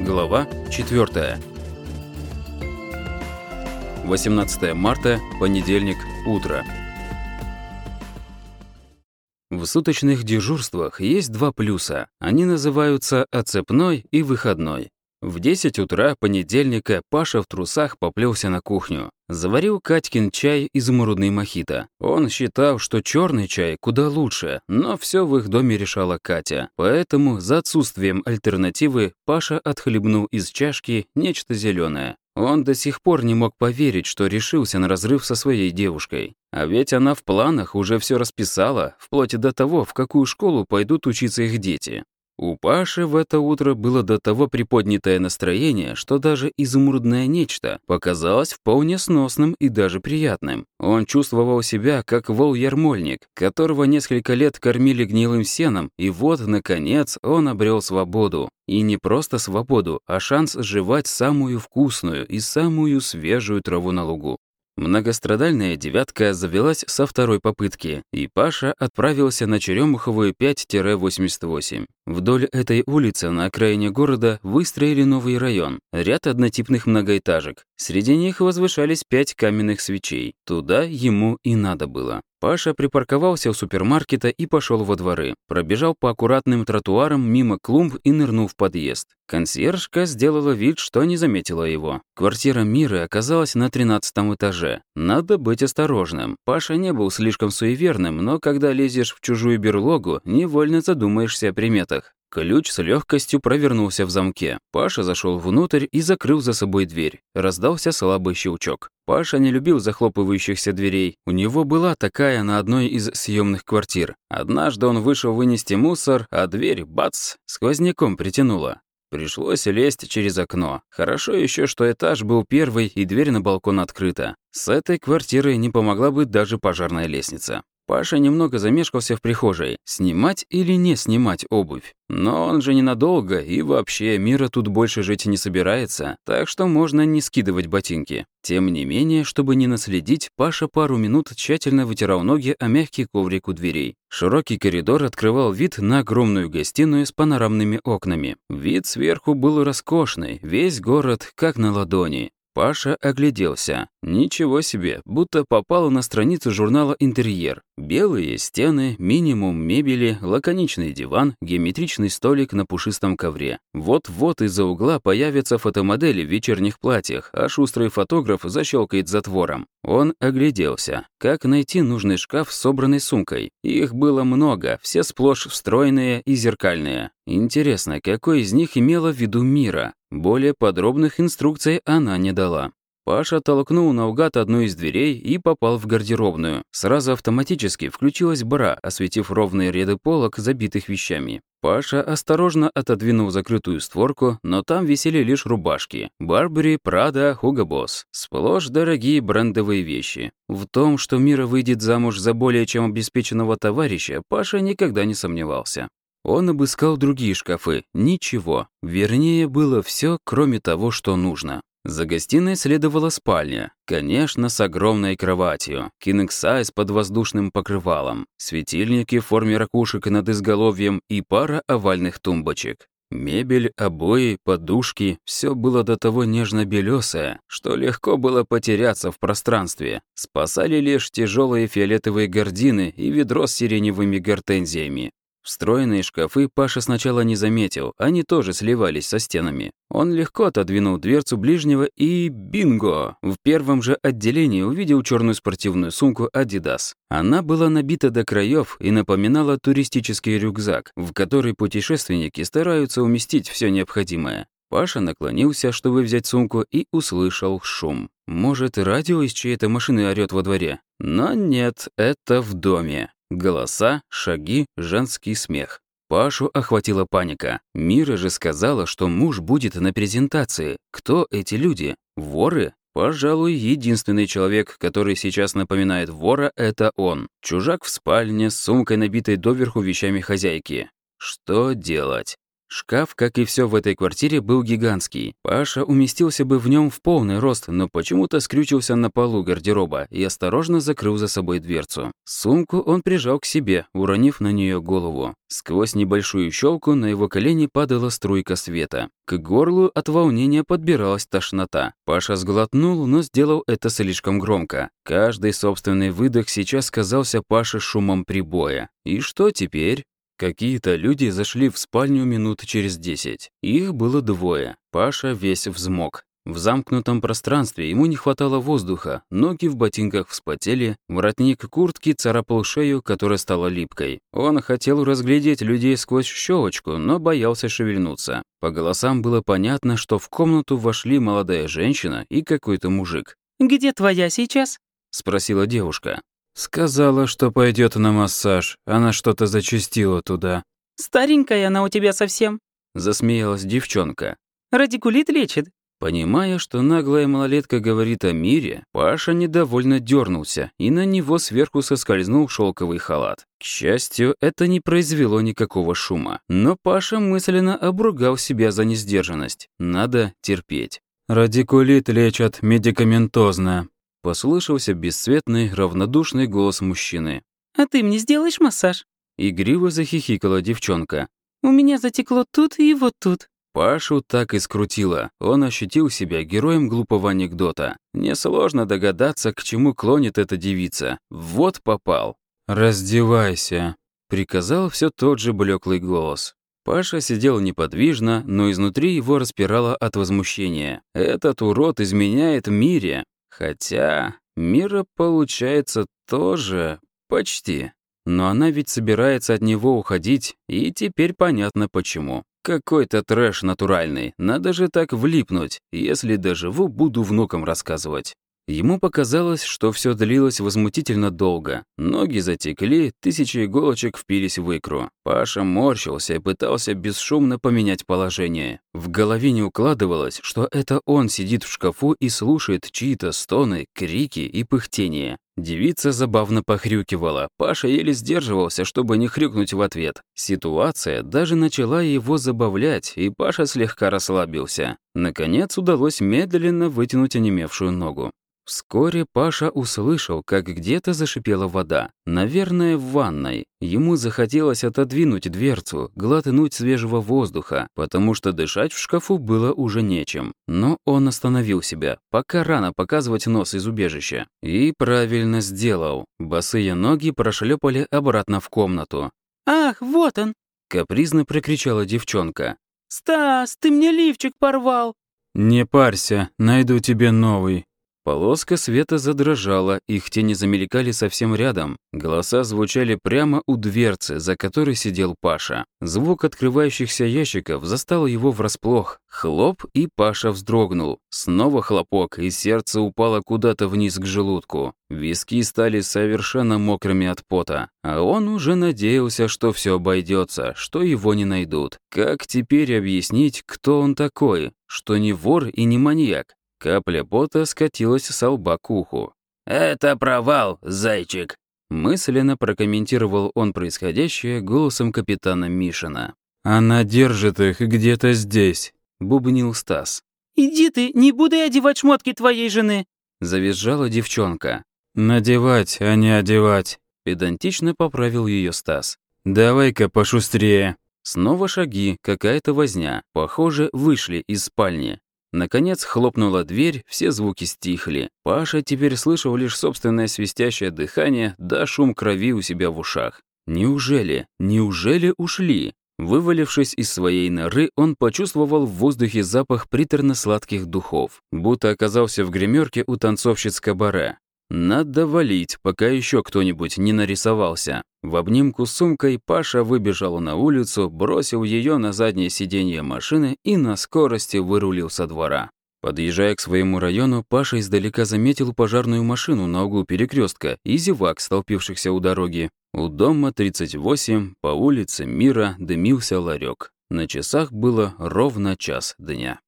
Глава 4. 18 марта, понедельник, утро. В суточных дежурствах есть два плюса. Они называются оцепной и выходной. В 10 утра понедельника Паша в трусах поплелся на кухню. Заварил Катькин чай изумрудный мохито. Он считал, что черный чай куда лучше, но все в их доме решала Катя. Поэтому за отсутствием альтернативы Паша отхлебнул из чашки нечто зеленое. Он до сих пор не мог поверить, что решился на разрыв со своей девушкой. А ведь она в планах уже все расписала, вплоть до того, в какую школу пойдут учиться их дети. У Паши в это утро было до того приподнятое настроение, что даже изумрудное нечто показалось вполне сносным и даже приятным. Он чувствовал себя как вол-ярмольник, которого несколько лет кормили гнилым сеном, и вот, наконец, он обрел свободу. И не просто свободу, а шанс сживать самую вкусную и самую свежую траву на лугу. Многострадальная «девятка» завелась со второй попытки, и Паша отправился на Черемуховую 5-88. Вдоль этой улицы на окраине города выстроили новый район, ряд однотипных многоэтажек. Среди них возвышались пять каменных свечей. Туда ему и надо было. Паша припарковался у супермаркета и пошел во дворы. Пробежал по аккуратным тротуарам мимо клумб и нырнул в подъезд. Консьержка сделала вид, что не заметила его. Квартира Миры оказалась на 13 этаже. Надо быть осторожным. Паша не был слишком суеверным, но когда лезешь в чужую берлогу, невольно задумаешься о приметах. Ключ с легкостью провернулся в замке. Паша зашел внутрь и закрыл за собой дверь. Раздался слабый щелчок. Паша не любил захлопывающихся дверей. У него была такая на одной из съемных квартир. Однажды он вышел вынести мусор, а дверь, бац, сквозняком притянула. Пришлось лезть через окно. Хорошо еще, что этаж был первый и дверь на балкон открыта. С этой квартиры не помогла бы даже пожарная лестница. Паша немного замешкался в прихожей, снимать или не снимать обувь. Но он же ненадолго, и вообще Мира тут больше жить не собирается, так что можно не скидывать ботинки. Тем не менее, чтобы не наследить, Паша пару минут тщательно вытирал ноги о мягкий коврик у дверей. Широкий коридор открывал вид на огромную гостиную с панорамными окнами. Вид сверху был роскошный, весь город как на ладони. Паша огляделся. Ничего себе, будто попал на страницу журнала «Интерьер». Белые стены, минимум мебели, лаконичный диван, геометричный столик на пушистом ковре. Вот-вот из-за угла появятся фотомодели в вечерних платьях, а шустрый фотограф защелкает затвором. Он огляделся. Как найти нужный шкаф с собранной сумкой? Их было много, все сплошь встроенные и зеркальные. Интересно, какой из них имела в виду Мира? Более подробных инструкций она не дала. Паша толкнул наугад одну из дверей и попал в гардеробную. Сразу автоматически включилась бра, осветив ровные ряды полок, забитых вещами. Паша осторожно отодвинул закрытую створку, но там висели лишь рубашки. Барбери, Прада, Хуго Босс. Сплошь дорогие брендовые вещи. В том, что Мира выйдет замуж за более чем обеспеченного товарища, Паша никогда не сомневался. Он обыскал другие шкафы. Ничего. Вернее, было все, кроме того, что нужно. За гостиной следовала спальня, конечно, с огромной кроватью, кинг-сайз под воздушным покрывалом, светильники в форме ракушек над изголовьем и пара овальных тумбочек. Мебель, обои, подушки — все было до того нежно-белесое, что легко было потеряться в пространстве. Спасали лишь тяжелые фиолетовые гардины и ведро с сиреневыми гортензиями. Встроенные шкафы Паша сначала не заметил, они тоже сливались со стенами. Он легко отодвинул дверцу ближнего и бинго! В первом же отделении увидел черную спортивную сумку Adidas. Она была набита до краев и напоминала туристический рюкзак, в который путешественники стараются уместить все необходимое. Паша наклонился, чтобы взять сумку, и услышал шум. Может, радио из чьей-то машины орёт во дворе? Но нет, это в доме. Голоса, шаги, женский смех. Пашу охватила паника. Мира же сказала, что муж будет на презентации. Кто эти люди? Воры? Пожалуй, единственный человек, который сейчас напоминает вора, это он. Чужак в спальне с сумкой, набитой доверху вещами хозяйки. Что делать? Шкаф, как и все в этой квартире, был гигантский. Паша уместился бы в нем в полный рост, но почему-то скрючился на полу гардероба и осторожно закрыл за собой дверцу. Сумку он прижал к себе, уронив на нее голову. Сквозь небольшую щелку на его колени падала струйка света. К горлу от волнения подбиралась тошнота. Паша сглотнул, но сделал это слишком громко. Каждый собственный выдох сейчас казался Паше шумом прибоя. И что теперь? Какие-то люди зашли в спальню минут через десять. Их было двое. Паша весь взмок. В замкнутом пространстве ему не хватало воздуха, ноги в ботинках вспотели, воротник куртки царапал шею, которая стала липкой. Он хотел разглядеть людей сквозь щелочку, но боялся шевельнуться. По голосам было понятно, что в комнату вошли молодая женщина и какой-то мужик. «Где твоя сейчас?» — спросила девушка. Сказала, что пойдет на массаж. Она что-то зачастила туда. Старенькая она у тебя совсем. Засмеялась девчонка. Радикулит лечит. Понимая, что наглая малолетка говорит о мире, Паша недовольно дернулся, и на него сверху соскользнул шелковый халат. К счастью, это не произвело никакого шума. Но Паша мысленно обругал себя за несдержанность. Надо терпеть. «Радикулит лечат медикаментозно», Послышался бесцветный, равнодушный голос мужчины. «А ты мне сделаешь массаж?» Игриво захихикала девчонка. «У меня затекло тут и вот тут». Пашу так и скрутило. Он ощутил себя героем глупого анекдота. Несложно догадаться, к чему клонит эта девица. Вот попал. «Раздевайся», — приказал все тот же блеклый голос. Паша сидел неподвижно, но изнутри его распирало от возмущения. Этот урод изменяет мире. Хотя Мира, получается, тоже почти. Но она ведь собирается от него уходить, и теперь понятно почему. Какой-то трэш натуральный, надо же так влипнуть, если доживу, буду внукам рассказывать. Ему показалось, что все длилось возмутительно долго. Ноги затекли, тысячи иголочек впились в икру. Паша морщился и пытался бесшумно поменять положение. В голове не укладывалось, что это он сидит в шкафу и слушает чьи-то стоны, крики и пыхтение. Девица забавно похрюкивала. Паша еле сдерживался, чтобы не хрюкнуть в ответ. Ситуация даже начала его забавлять, и Паша слегка расслабился. Наконец удалось медленно вытянуть онемевшую ногу. Вскоре Паша услышал, как где-то зашипела вода. Наверное, в ванной. Ему захотелось отодвинуть дверцу, глотнуть свежего воздуха, потому что дышать в шкафу было уже нечем. Но он остановил себя, пока рано показывать нос из убежища. И правильно сделал. Босые ноги прошлепали обратно в комнату. «Ах, вот он!» — капризно прокричала девчонка. «Стас, ты мне лифчик порвал!» «Не парься, найду тебе новый», Полоска света задрожала, их тени замелькали совсем рядом. Голоса звучали прямо у дверцы, за которой сидел Паша. Звук открывающихся ящиков застал его врасплох. Хлоп, и Паша вздрогнул. Снова хлопок, и сердце упало куда-то вниз к желудку. Виски стали совершенно мокрыми от пота. А он уже надеялся, что все обойдется, что его не найдут. Как теперь объяснить, кто он такой? Что не вор и не маньяк? Капля пота скатилась с лба к уху. «Это провал, зайчик!» Мысленно прокомментировал он происходящее голосом капитана Мишина. «Она держит их где-то здесь», — бубнил Стас. «Иди ты, не буду я одевать шмотки твоей жены!» — завизжала девчонка. «Надевать, а не одевать», — педантично поправил ее Стас. «Давай-ка пошустрее». Снова шаги, какая-то возня. Похоже, вышли из спальни. Наконец хлопнула дверь, все звуки стихли. Паша теперь слышал лишь собственное свистящее дыхание да шум крови у себя в ушах. Неужели, неужели ушли? Вывалившись из своей норы, он почувствовал в воздухе запах приторно-сладких духов, будто оказался в гримерке у танцовщиц кабаре. Надо валить, пока еще кто-нибудь не нарисовался. В обнимку с сумкой Паша выбежал на улицу, бросил ее на заднее сиденье машины и на скорости вырулил со двора. Подъезжая к своему району, Паша издалека заметил пожарную машину на углу перекрестка и зевак, столпившихся у дороги. У дома 38 по улице Мира дымился ларек. На часах было ровно час дня.